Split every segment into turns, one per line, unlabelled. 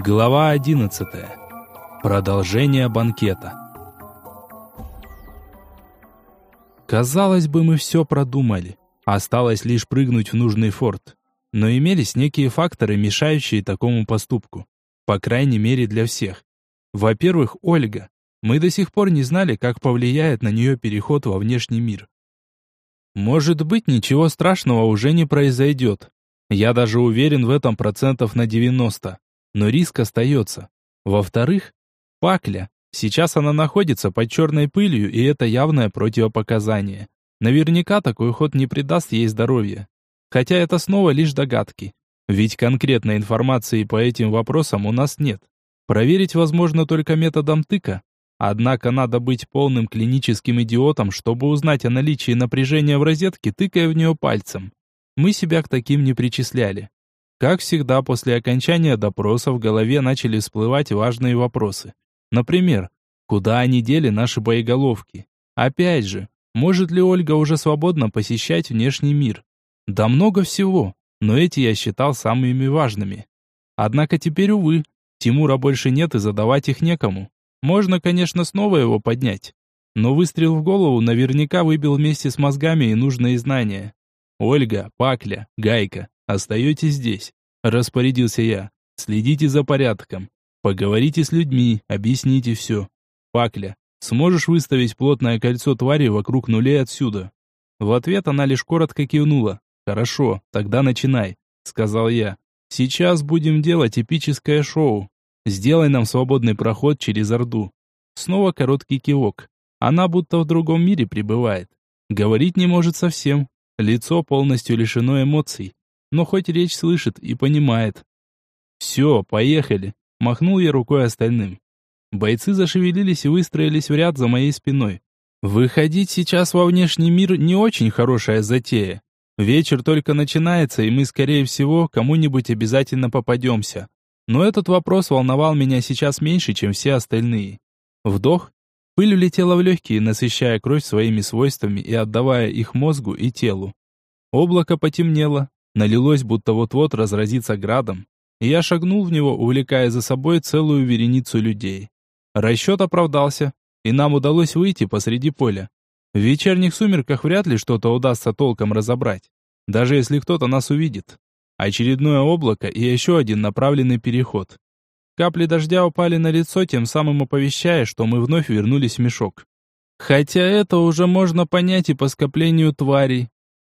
Глава 11. Продолжение банкета. Казалось бы, мы все продумали. Осталось лишь прыгнуть в нужный форт. Но имелись некие факторы, мешающие такому поступку. По крайней мере, для всех. Во-первых, Ольга. Мы до сих пор не знали, как повлияет на нее переход во внешний мир. Может быть, ничего страшного уже не произойдет. Я даже уверен в этом процентов на 90 но риск остается. Во-вторых, Пакля. Сейчас она находится под черной пылью, и это явное противопоказание. Наверняка такой ход не придаст ей здоровья. Хотя это снова лишь догадки. Ведь конкретной информации по этим вопросам у нас нет. Проверить возможно только методом тыка. Однако надо быть полным клиническим идиотом, чтобы узнать о наличии напряжения в розетке, тыкая в нее пальцем. Мы себя к таким не причисляли. Как всегда, после окончания допроса в голове начали всплывать важные вопросы. Например, куда они дели наши боеголовки? Опять же, может ли Ольга уже свободно посещать внешний мир? Да много всего, но эти я считал самыми важными. Однако теперь, увы, Тимура больше нет и задавать их некому. Можно, конечно, снова его поднять. Но выстрел в голову наверняка выбил вместе с мозгами и нужные знания. Ольга, Пакля, Гайка, Остаетесь здесь, распорядился я. Следите за порядком. Поговорите с людьми, объясните все. Пакля, сможешь выставить плотное кольцо твари вокруг нулей отсюда? В ответ она лишь коротко кивнула. Хорошо, тогда начинай, сказал я. Сейчас будем делать эпическое шоу. Сделай нам свободный проход через Орду. Снова короткий кивок. Она будто в другом мире пребывает. Говорить не может совсем. Лицо полностью лишено эмоций но хоть речь слышит и понимает. «Все, поехали!» – махнул я рукой остальным. Бойцы зашевелились и выстроились в ряд за моей спиной. Выходить сейчас во внешний мир не очень хорошая затея. Вечер только начинается, и мы, скорее всего, кому-нибудь обязательно попадемся. Но этот вопрос волновал меня сейчас меньше, чем все остальные. Вдох. Пыль улетела в легкие, насыщая кровь своими свойствами и отдавая их мозгу и телу. Облако потемнело, налилось, будто вот-вот разразится градом, и я шагнул в него, увлекая за собой целую вереницу людей. Расчет оправдался, и нам удалось выйти посреди поля. В вечерних сумерках вряд ли что-то удастся толком разобрать, даже если кто-то нас увидит. Очередное облако и еще один направленный переход. Капли дождя упали на лицо, тем самым оповещая, что мы вновь вернулись в мешок. Хотя это уже можно понять и по скоплению тварей,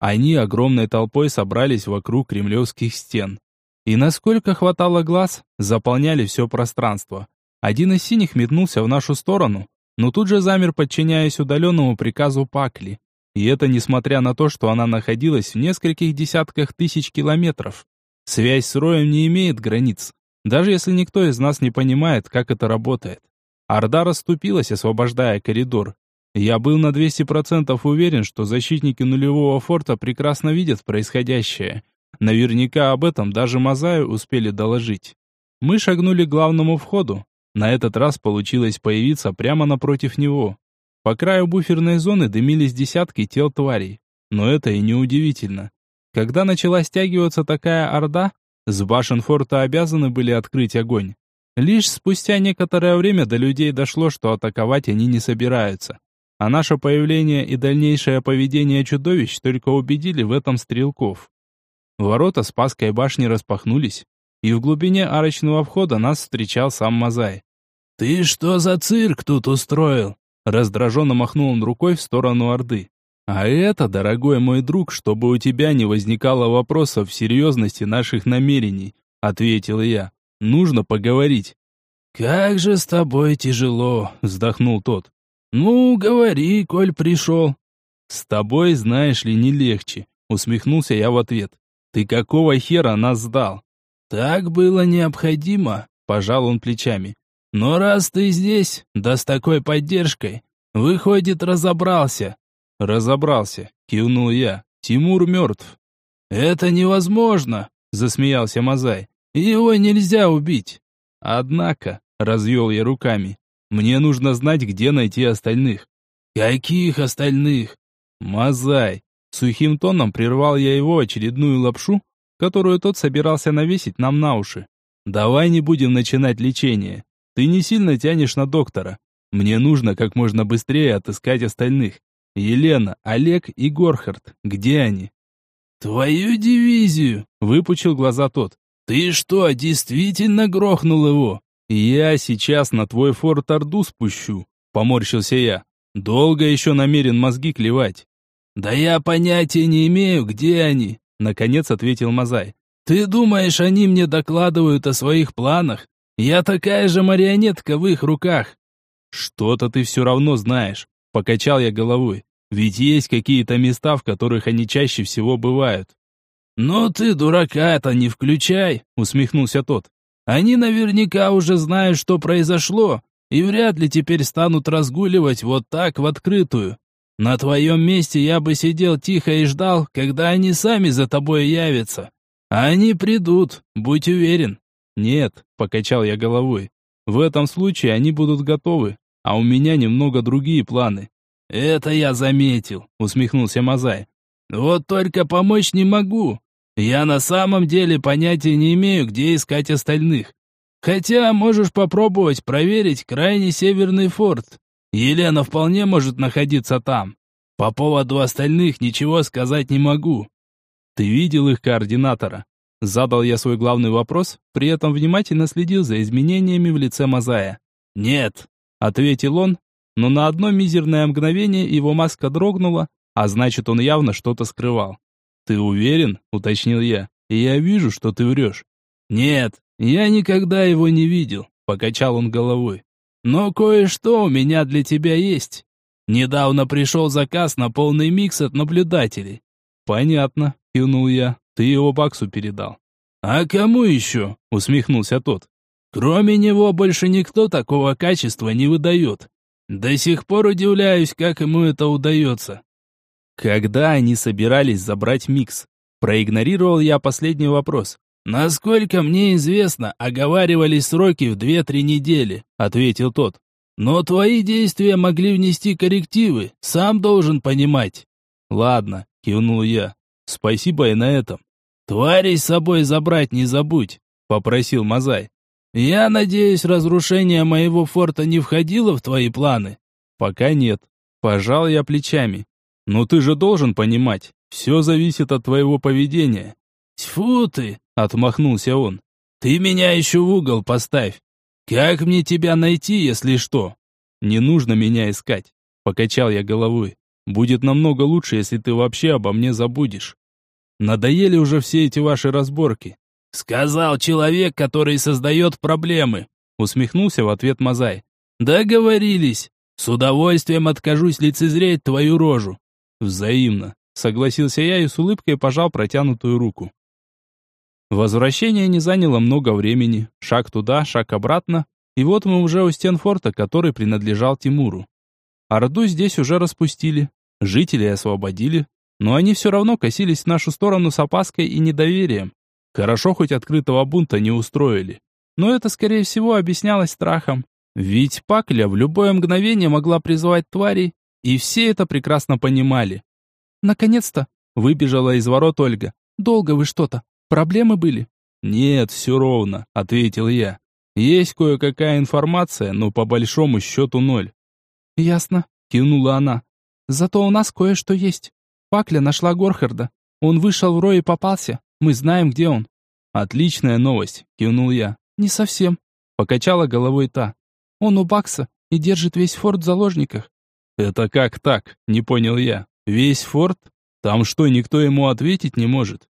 они огромной толпой собрались вокруг кремлевских стен. И насколько хватало глаз, заполняли все пространство. Один из синих метнулся в нашу сторону, но тут же замер, подчиняясь удаленному приказу Пакли. И это несмотря на то, что она находилась в нескольких десятках тысяч километров. Связь с Роем не имеет границ, даже если никто из нас не понимает, как это работает. Орда расступилась, освобождая коридор, я был на 200% уверен, что защитники нулевого форта прекрасно видят происходящее. Наверняка об этом даже Мазаю успели доложить. Мы шагнули к главному входу. На этот раз получилось появиться прямо напротив него. По краю буферной зоны дымились десятки тел тварей. Но это и не удивительно. Когда начала стягиваться такая орда, с башен форта обязаны были открыть огонь. Лишь спустя некоторое время до людей дошло, что атаковать они не собираются а наше появление и дальнейшее поведение чудовищ только убедили в этом стрелков. Ворота Спасской башни распахнулись, и в глубине арочного входа нас встречал сам Мазай. «Ты что за цирк тут устроил?» Раздраженно махнул он рукой в сторону Орды. «А это, дорогой мой друг, чтобы у тебя не возникало вопросов в серьезности наших намерений», ответил я. «Нужно поговорить». «Как же с тобой тяжело», вздохнул тот. «Ну, говори, коль пришел». «С тобой, знаешь ли, не легче», — усмехнулся я в ответ. «Ты какого хера нас сдал?» «Так было необходимо», — пожал он плечами. «Но раз ты здесь, да с такой поддержкой, выходит, разобрался». «Разобрался», — кивнул я. «Тимур мертв». «Это невозможно», — засмеялся Мазай. «Его нельзя убить». «Однако», — развел я руками, мне нужно знать, где найти остальных. Каких остальных? Мазай. Сухим тоном прервал я его очередную лапшу, которую тот собирался навесить нам на уши. давай не будем начинать лечение. Ты не сильно тянешь на доктора. Мне нужно как можно быстрее отыскать остальных. Елена, Олег и Горхард, где они?
Твою дивизию, выпучил глаза тот. Ты что, действительно грохнул его?
Я сейчас на твой форт Орду спущу, поморщился я. Долго еще намерен мозги клевать.
Да я понятия не имею, где они, наконец ответил Мазай. Ты думаешь, они мне докладывают о своих планах? Я такая же марионетка в их руках.
Что-то ты все равно знаешь, покачал я головой. Ведь есть какие-то места, в которых они чаще всего бывают.
«Ну ты дурака-то не включай», — усмехнулся тот. «Они наверняка уже знают, что произошло, и вряд ли теперь станут разгуливать вот так в открытую. На твоем месте я бы сидел тихо и ждал, когда они сами за тобой явятся. Они придут, будь уверен».
«Нет», — покачал я головой. «В этом случае они будут готовы, а у меня немного другие планы».
«Это я заметил», — усмехнулся Мазай. «Вот только помочь не могу. Я на самом деле понятия не имею, где искать остальных. Хотя можешь попробовать проверить крайний северный форт. Елена вполне может находиться там. По поводу остальных ничего сказать не могу.
Ты видел их координатора? Задал я свой главный вопрос, при этом внимательно следил за изменениями в лице Мазая.
Нет,
ответил он, но на одно мизерное мгновение его маска дрогнула, а значит, он явно что-то скрывал. «Ты уверен?» — уточнил я. «Я вижу, что ты врешь».
«Нет, я никогда его не видел», — покачал он головой. «Но кое-что у меня для тебя есть. Недавно пришел заказ на полный микс от наблюдателей».
«Понятно», — кивнул я. «Ты его Баксу передал».
«А кому еще?» — усмехнулся тот. «Кроме него больше никто такого качества не выдает. До сих пор удивляюсь, как ему это удается.
Когда они собирались забрать микс? Проигнорировал я последний вопрос.
«Насколько мне известно, оговаривались сроки в две-три недели», — ответил тот. «Но твои действия могли внести коррективы, сам должен понимать».
«Ладно», — кивнул я. «Спасибо и на этом».
«Тварей с собой забрать не забудь», — попросил Мазай. «Я надеюсь, разрушение моего форта не входило в твои планы?»
«Пока нет». Пожал я плечами. Но ты же должен понимать, все зависит от твоего поведения.
Тьфу ты, отмахнулся он. Ты меня еще в угол поставь. Как мне тебя найти, если что?
Не нужно меня искать, покачал я головой. Будет намного лучше, если ты вообще обо мне забудешь. Надоели уже все эти ваши разборки.
Сказал человек, который создает проблемы, усмехнулся в ответ Мазай. Договорились. С удовольствием откажусь лицезреть твою рожу.
Взаимно, согласился я и с улыбкой пожал протянутую руку. Возвращение не заняло много времени. Шаг туда, шаг обратно, и вот мы уже у стен форта, который принадлежал Тимуру. Орду здесь уже распустили, жителей освободили, но они все равно косились в нашу сторону с опаской и недоверием. Хорошо, хоть открытого бунта не устроили. Но это, скорее всего, объяснялось страхом. Ведь Пакля в любое мгновение могла призвать тварей, и все это прекрасно понимали. «Наконец-то!» — выбежала из ворот Ольга. «Долго вы что-то? Проблемы были?» «Нет, все ровно», — ответил я. «Есть кое-какая информация, но по большому счету ноль».
«Ясно», — кивнула она. «Зато у нас кое-что есть. Пакля нашла Горхарда. Он вышел в рой и попался. Мы знаем, где он».
«Отличная новость», — кивнул я.
«Не совсем», — покачала головой та. «Он у Бакса и держит весь форт в заложниках.
«Это как так?» — не понял я. «Весь форт? Там что, никто ему ответить не может?»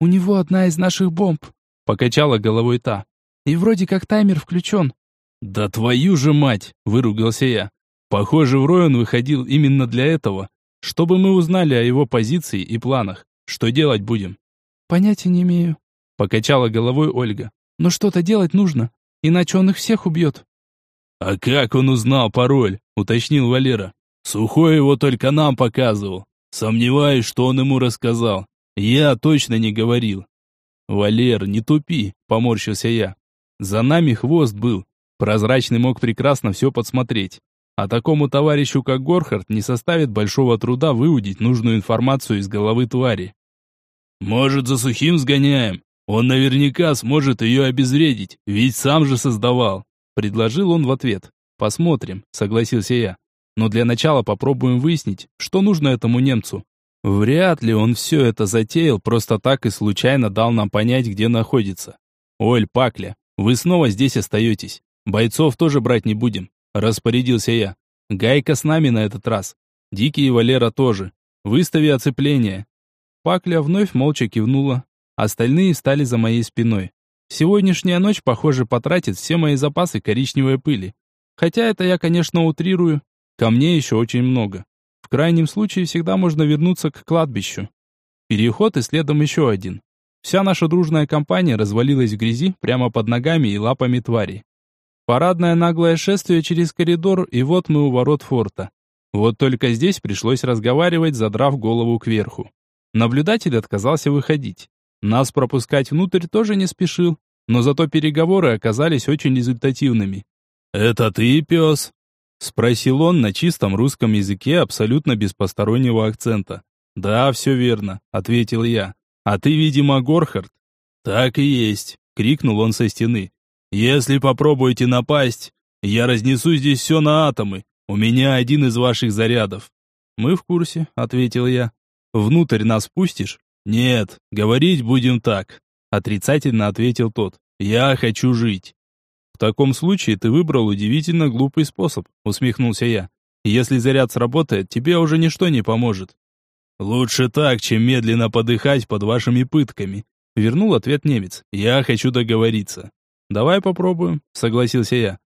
«У него одна из наших бомб», — покачала головой та. «И вроде как таймер включен».
«Да твою же мать!» — выругался я. «Похоже, в рой он выходил именно для этого, чтобы мы узнали о его позиции и планах. Что делать будем?»
«Понятия не имею», — покачала головой Ольга. «Но что-то делать нужно, иначе он их всех убьет».
«А как он узнал пароль?» — уточнил Валера. «Сухой его только нам показывал. Сомневаюсь, что он ему рассказал. Я точно не говорил». «Валер, не тупи», — поморщился я. «За нами хвост был. Прозрачный мог прекрасно все подсмотреть. А такому товарищу, как Горхард, не составит большого труда выудить нужную информацию из головы твари».
«Может, за сухим сгоняем?» Он наверняка сможет ее обезвредить, ведь сам же создавал.
Предложил он в ответ. Посмотрим, согласился я. Но для начала попробуем выяснить, что нужно этому немцу. Вряд ли он все это затеял, просто так и случайно дал нам понять, где находится. Оль, Пакля, вы снова здесь остаетесь. Бойцов тоже брать не будем, распорядился я. Гайка с нами на этот раз. Дикий и Валера тоже. Выстави оцепление. Пакля вновь молча кивнула. Остальные стали за моей спиной. Сегодняшняя ночь, похоже, потратит все мои запасы коричневой пыли. Хотя это я, конечно, утрирую. Камней еще очень много. В крайнем случае всегда можно вернуться к кладбищу. Переход и следом еще один. Вся наша дружная компания развалилась в грязи прямо под ногами и лапами твари. Парадное наглое шествие через коридор, и вот мы у ворот форта. Вот только здесь пришлось разговаривать, задрав голову кверху. Наблюдатель отказался выходить. Нас пропускать внутрь тоже не спешил, но зато переговоры оказались очень результативными.
«Это ты, пес?» — спросил он на чистом русском языке, абсолютно без постороннего акцента.
«Да, все верно», — ответил я. «А ты, видимо, Горхард?»
«Так и есть», — крикнул он со стены. «Если попробуете напасть, я разнесу здесь все на атомы. У меня один из ваших зарядов».
«Мы в курсе», — ответил я. «Внутрь нас пустишь?»
«Нет, говорить будем так», — отрицательно ответил тот. «Я хочу жить».
«В таком случае ты выбрал удивительно глупый способ», — усмехнулся я. «Если заряд сработает, тебе уже ничто не поможет».
«Лучше так, чем медленно подыхать под вашими пытками», — вернул ответ немец. «Я хочу договориться».
«Давай попробуем», — согласился я.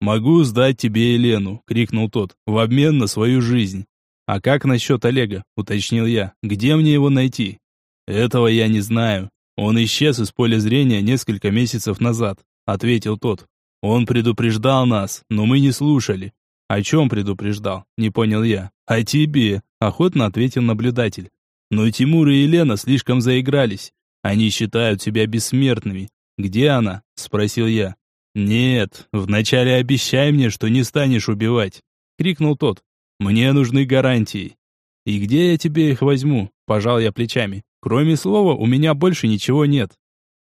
«Могу сдать тебе Елену», — крикнул тот, — «в обмен на свою жизнь».
«А как насчет Олега?» — уточнил я. «Где мне его найти?»
«Этого я не знаю. Он исчез из поля зрения несколько месяцев назад», — ответил тот. Он предупреждал нас, но мы не слушали.
О чем предупреждал? Не понял я.
О тебе, охотно ответил наблюдатель. Но Тимур и Елена слишком заигрались. Они считают себя бессмертными. Где она? Спросил я. Нет, вначале обещай мне, что не станешь убивать. Крикнул тот. Мне нужны гарантии.
И где я тебе их возьму? Пожал я плечами. Кроме слова, у меня больше ничего нет.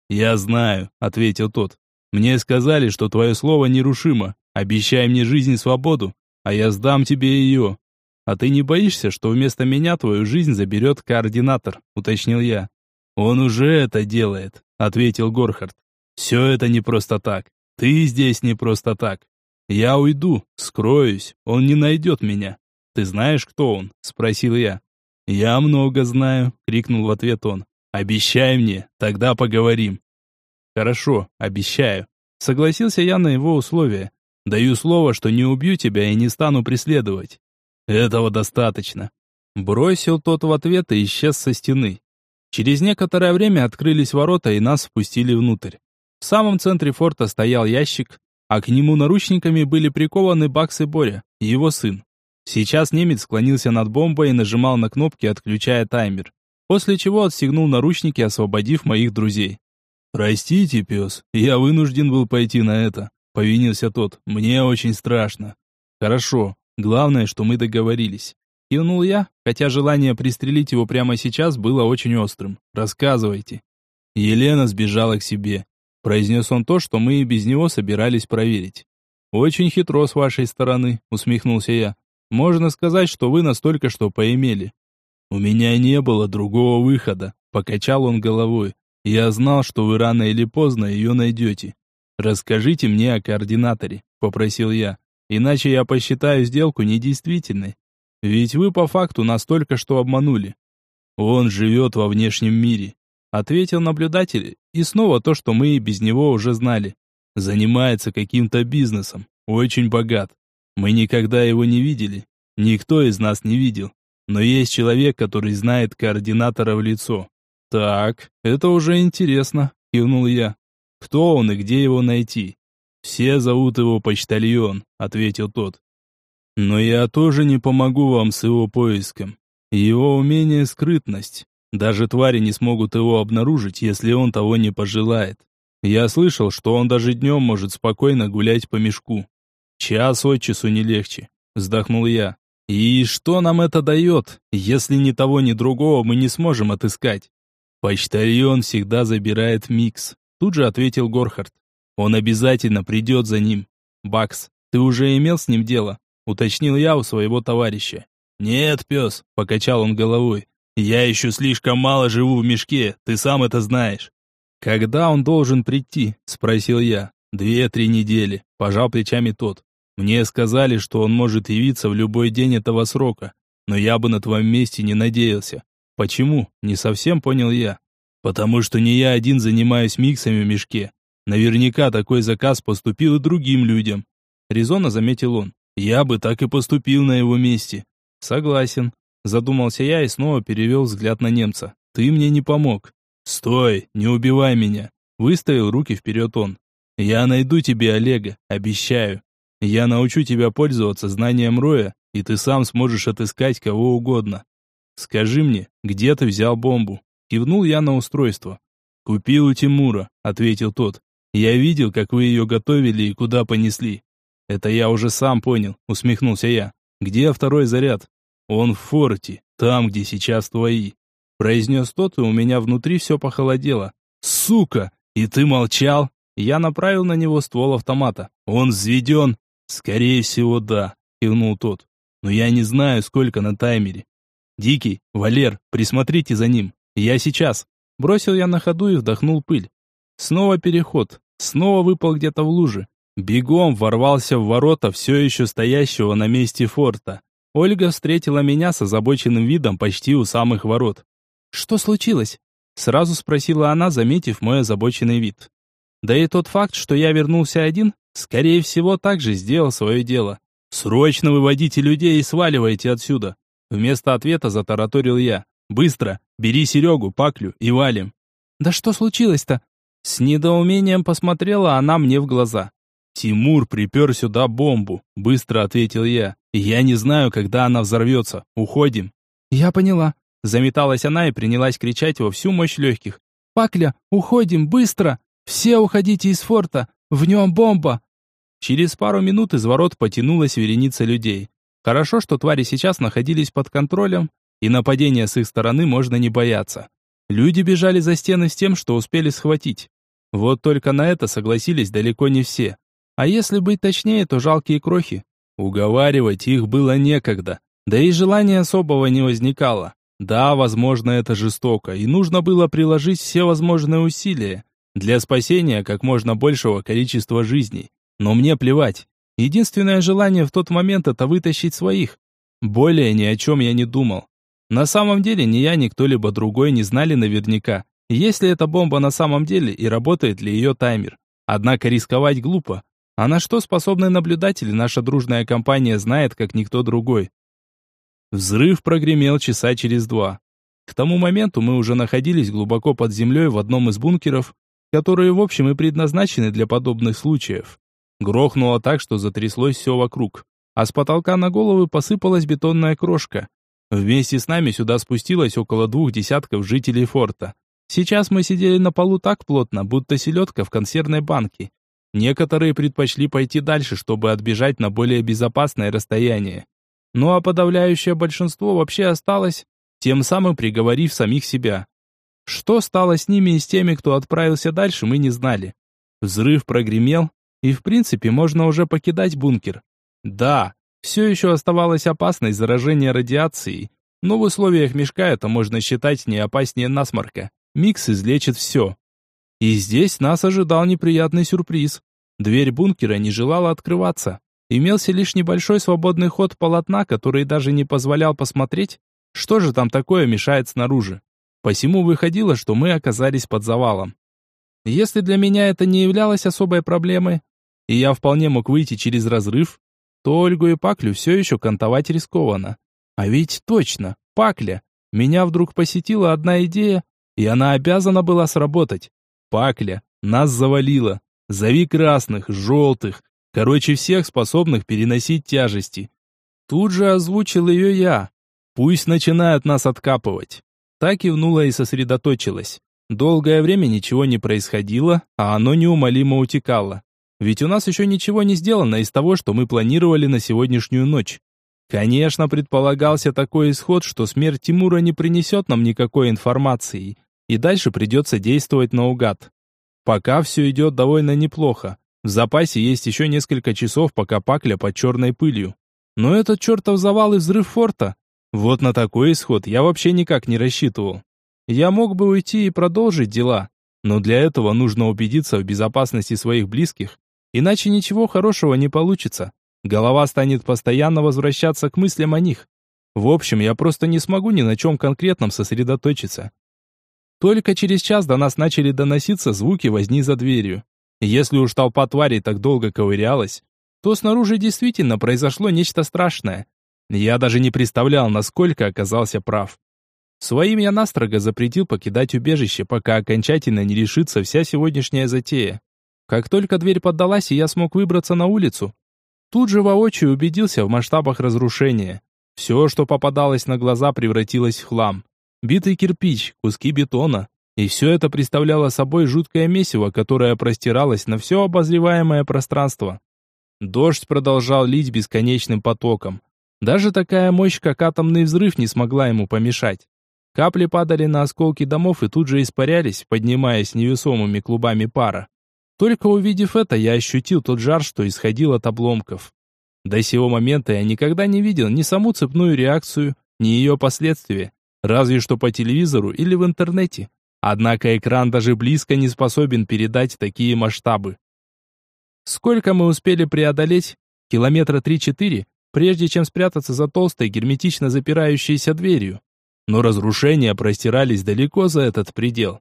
Я знаю, ответил тот. Мне сказали, что твое слово нерушимо. Обещай мне жизнь и свободу, а я сдам тебе ее.
А ты не боишься, что вместо меня твою жизнь заберет координатор, уточнил я.
Он уже это делает, ответил Горхард. Все это не просто так. Ты здесь не просто так. Я уйду, скроюсь, он не найдет меня. Ты знаешь, кто он? Спросил я. Я много знаю, крикнул в ответ он. Обещай мне, тогда поговорим.
Хорошо, обещаю. Согласился я на его условия. Даю слово, что не убью тебя и не стану преследовать.
Этого достаточно.
Бросил тот в ответ и исчез со стены. Через некоторое время открылись ворота и нас впустили внутрь. В самом центре форта стоял ящик, а к нему наручниками были прикованы Бакс и Боря, его сын. Сейчас немец склонился над бомбой и нажимал на кнопки, отключая таймер, после чего отстегнул наручники, освободив моих друзей.
«Простите, пес, я вынужден был пойти на это», — повинился тот. «Мне очень страшно».
«Хорошо, главное, что мы договорились». Кивнул я, хотя желание пристрелить его прямо сейчас было очень острым. «Рассказывайте».
Елена сбежала к себе. Произнес он то, что мы и без него собирались проверить.
«Очень хитро с вашей стороны», — усмехнулся я. «Можно сказать, что вы настолько что поимели».
«У меня не было другого выхода», — покачал он головой. Я знал, что вы рано или поздно ее найдете. Расскажите мне о координаторе, попросил я. Иначе я посчитаю сделку недействительной. Ведь вы по факту настолько что обманули. Он живет во внешнем мире, ответил наблюдатель, и снова то, что мы и без него уже знали. Занимается каким-то бизнесом, очень богат. Мы никогда его не видели, никто из нас не видел. Но есть человек, который знает координатора в лицо.
«Так, это уже интересно», — кивнул я. «Кто он и где его найти?»
«Все зовут его почтальон», — ответил тот. «Но я тоже не помогу вам с его поиском. Его умение — скрытность. Даже твари не смогут его обнаружить, если он того не пожелает. Я слышал, что он даже днем может спокойно гулять по мешку. Час от часу не легче», — вздохнул я. «И что нам это дает, если ни того, ни другого мы не сможем отыскать?»
Почтальон всегда забирает микс. Тут же ответил Горхард. Он обязательно придет за ним. Бакс, ты уже имел с ним дело? Уточнил я у своего товарища. Нет, пес, покачал он головой. Я еще слишком мало живу в мешке, ты сам это знаешь. Когда он должен прийти? Спросил я. Две-три недели, пожал плечами тот. Мне сказали, что он может явиться в любой день этого срока, но я бы на твоем месте не надеялся. Почему? Не совсем понял я. Потому что не я один занимаюсь миксами в мешке. Наверняка такой заказ поступил и другим людям. Резонно заметил он. Я бы так и поступил на его месте. Согласен. Задумался я и снова перевел взгляд на немца. Ты мне не помог. Стой, не убивай меня. Выставил руки вперед он. Я найду тебе Олега, обещаю. Я научу тебя пользоваться знанием Роя, и ты сам сможешь отыскать кого угодно. Скажи мне, где ты взял бомбу? Кивнул я на устройство. Купил у Тимура, ответил тот. Я видел, как вы ее готовили и куда понесли. Это я уже сам понял, усмехнулся я. Где второй заряд? Он в форте, там, где сейчас твои. Произнес тот, и у меня внутри все похолодело. Сука! И ты молчал? Я направил на него ствол автомата. Он взведен? Скорее всего, да, кивнул тот. Но я не знаю, сколько на таймере. Дикий, Валер, присмотрите за ним. Я сейчас. Бросил я на ходу и вдохнул пыль. Снова переход. Снова выпал где-то в луже. Бегом ворвался в ворота все еще стоящего на месте форта. Ольга встретила меня с озабоченным видом почти у самых ворот. «Что случилось?» Сразу спросила она, заметив мой озабоченный вид. Да и тот факт, что я вернулся один, скорее всего, также сделал свое дело. «Срочно выводите людей и сваливайте отсюда!» Вместо ответа затараторил я. «Быстро! Бери Серегу, Паклю и валим!» «Да что случилось-то?» С недоумением посмотрела она мне в глаза. «Тимур припер сюда бомбу», — быстро ответил я. «Я не знаю, когда она взорвется. Уходим». «Я поняла». Заметалась она и принялась кричать во всю мощь легких. «Пакля, уходим, быстро! Все уходите из форта! В нем бомба!» Через пару минут из ворот потянулась вереница людей. Хорошо, что твари сейчас находились под контролем, и нападения с их стороны можно не бояться. Люди бежали за стены с тем, что успели схватить. Вот только на это согласились далеко не все. А если быть точнее, то жалкие крохи. Уговаривать их было некогда, да и желания особого не возникало. Да, возможно, это жестоко, и нужно было приложить все возможные усилия для спасения как можно большего количества жизней. Но мне плевать. Единственное желание в тот момент это вытащить своих. Более ни о чем я не думал. На самом деле ни я, ни кто-либо другой не знали наверняка, есть ли эта бомба на самом деле и работает ли ее таймер. Однако рисковать глупо. А на что способны наблюдатели, наша дружная компания знает, как никто другой. Взрыв прогремел часа через два. К тому моменту мы уже находились глубоко под землей в одном из бункеров, которые в общем и предназначены для подобных случаев. Грохнуло так, что затряслось все вокруг, а с потолка на головы посыпалась бетонная крошка. Вместе с нами сюда спустилось около двух десятков жителей форта. Сейчас мы сидели на полу так плотно, будто селедка в консервной банке. Некоторые предпочли пойти дальше, чтобы отбежать на более безопасное расстояние. Ну а подавляющее большинство вообще осталось, тем самым приговорив самих себя. Что стало с ними и с теми, кто отправился дальше, мы не знали. Взрыв прогремел, и в принципе можно уже покидать бункер. Да, все еще оставалась опасность заражения радиацией, но в условиях мешка это можно считать не опаснее насморка. Микс излечит все. И здесь нас ожидал неприятный сюрприз. Дверь бункера не желала открываться. Имелся лишь небольшой свободный ход полотна, который даже не позволял посмотреть, что же там такое мешает снаружи. Посему выходило, что мы оказались под завалом. Если для меня это не являлось особой проблемой, и я вполне мог выйти через разрыв, то Ольгу и Паклю все еще кантовать рискованно. А ведь точно, Пакля. Меня вдруг посетила одна идея, и она обязана была сработать. Пакля, нас завалила. Зови красных, желтых, короче всех способных переносить тяжести. Тут же озвучил ее я. Пусть начинают нас откапывать. Так кивнула и сосредоточилась. Долгое время ничего не происходило, а оно неумолимо утекало. Ведь у нас еще ничего не сделано из того, что мы планировали на сегодняшнюю ночь. Конечно, предполагался такой исход, что смерть Тимура не принесет нам никакой информации, и дальше придется действовать наугад. Пока все идет довольно неплохо. В запасе есть еще несколько часов, пока пакля под черной пылью. Но этот чертов завал и взрыв форта. Вот на такой исход я вообще никак не рассчитывал. Я мог бы уйти и продолжить дела, но для этого нужно убедиться в безопасности своих близких, иначе ничего хорошего не получится. Голова станет постоянно возвращаться к мыслям о них. В общем, я просто не смогу ни на чем конкретном сосредоточиться. Только через час до нас начали доноситься звуки возни за дверью. Если уж толпа тварей так долго ковырялась, то снаружи действительно произошло нечто страшное. Я даже не представлял, насколько оказался прав. Своим я настрого запретил покидать убежище, пока окончательно не решится вся сегодняшняя затея. Как только дверь поддалась, и я смог выбраться на улицу, тут же воочию убедился в масштабах разрушения. Все, что попадалось на глаза, превратилось в хлам. Битый кирпич, куски бетона. И все это представляло собой жуткое месиво, которое простиралось на все обозреваемое пространство. Дождь продолжал лить бесконечным потоком. Даже такая мощь, как атомный взрыв, не смогла ему помешать. Капли падали на осколки домов и тут же испарялись, поднимаясь невесомыми клубами пара. Только увидев это, я ощутил тот жар, что исходил от обломков. До сего момента я никогда не видел ни саму цепную реакцию, ни ее последствия, разве что по телевизору или в интернете. Однако экран даже близко не способен передать такие масштабы. Сколько мы успели преодолеть? Километра три-четыре, прежде чем спрятаться за толстой, герметично запирающейся дверью. Но разрушения простирались далеко за этот предел.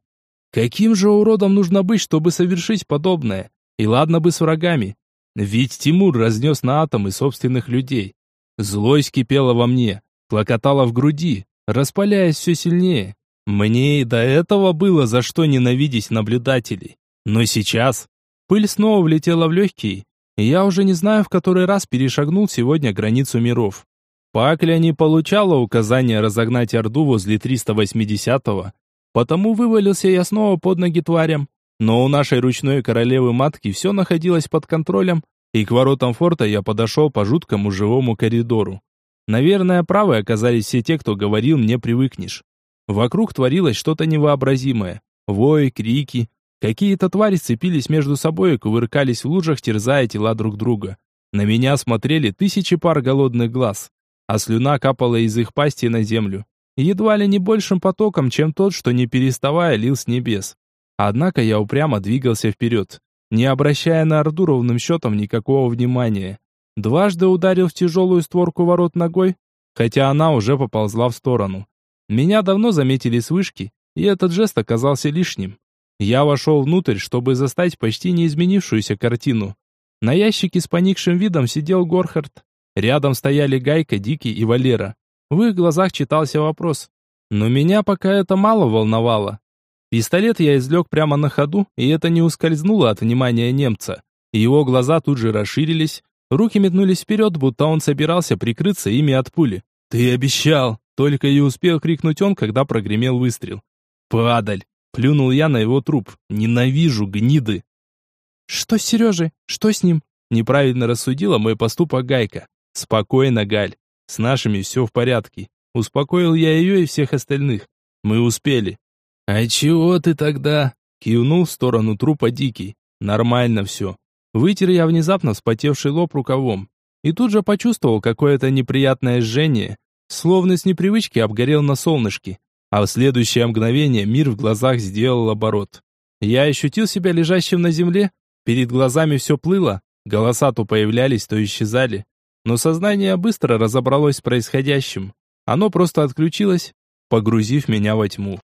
Каким же уродом нужно быть, чтобы совершить подобное? И ладно бы с врагами, ведь Тимур разнес на атомы собственных людей. Злость кипела во мне, клокотала в груди, распаляясь все сильнее. Мне и до этого было за что ненавидеть наблюдателей. Но сейчас пыль снова влетела в легкие, я уже не знаю, в который раз перешагнул сегодня границу миров. Пакля не получала указания разогнать Орду возле 380-го, потому вывалился я снова под ноги тварям. Но у нашей ручной королевы-матки все находилось под контролем, и к воротам форта я подошел по жуткому живому коридору. Наверное, правы оказались все те, кто говорил «мне привыкнешь». Вокруг творилось что-то невообразимое. Вой, крики. Какие-то твари сцепились между собой и кувыркались в лужах, терзая тела друг друга. На меня смотрели тысячи пар голодных глаз, а слюна капала из их пасти на землю. Едва ли не большим потоком, чем тот, что не переставая лил с небес. Однако я упрямо двигался вперед, не обращая на Орду ровным счетом никакого внимания. Дважды ударил в тяжелую створку ворот ногой, хотя она уже поползла в сторону. Меня давно заметили с вышки, и этот жест оказался лишним. Я вошел внутрь, чтобы застать почти неизменившуюся картину. На ящике с поникшим видом сидел Горхард. Рядом стояли Гайка, Дикий и Валера. В их глазах читался вопрос. Но меня пока это мало волновало. Пистолет я извлек прямо на ходу, и это не ускользнуло от внимания немца. Его глаза тут же расширились, руки метнулись вперед, будто он собирался прикрыться ими от пули. «Ты обещал!» Только и успел крикнуть он, когда прогремел выстрел. «Падаль!» Плюнул я на его труп. «Ненавижу гниды!»
«Что с Сережей? Что с ним?»
Неправильно рассудила мой поступок Гайка. «Спокойно, Галь. С нашими все в порядке». Успокоил я ее и всех остальных. Мы успели. «А чего ты тогда?» Кивнул в сторону трупа Дикий. «Нормально все». Вытер я внезапно вспотевший лоб рукавом. И тут же почувствовал какое-то неприятное жжение, словно с непривычки обгорел на солнышке. А в следующее мгновение мир в глазах сделал оборот. Я ощутил себя лежащим на земле, перед глазами все плыло, голоса то появлялись, то исчезали. Но сознание быстро разобралось с происходящим. Оно просто отключилось, погрузив меня во тьму.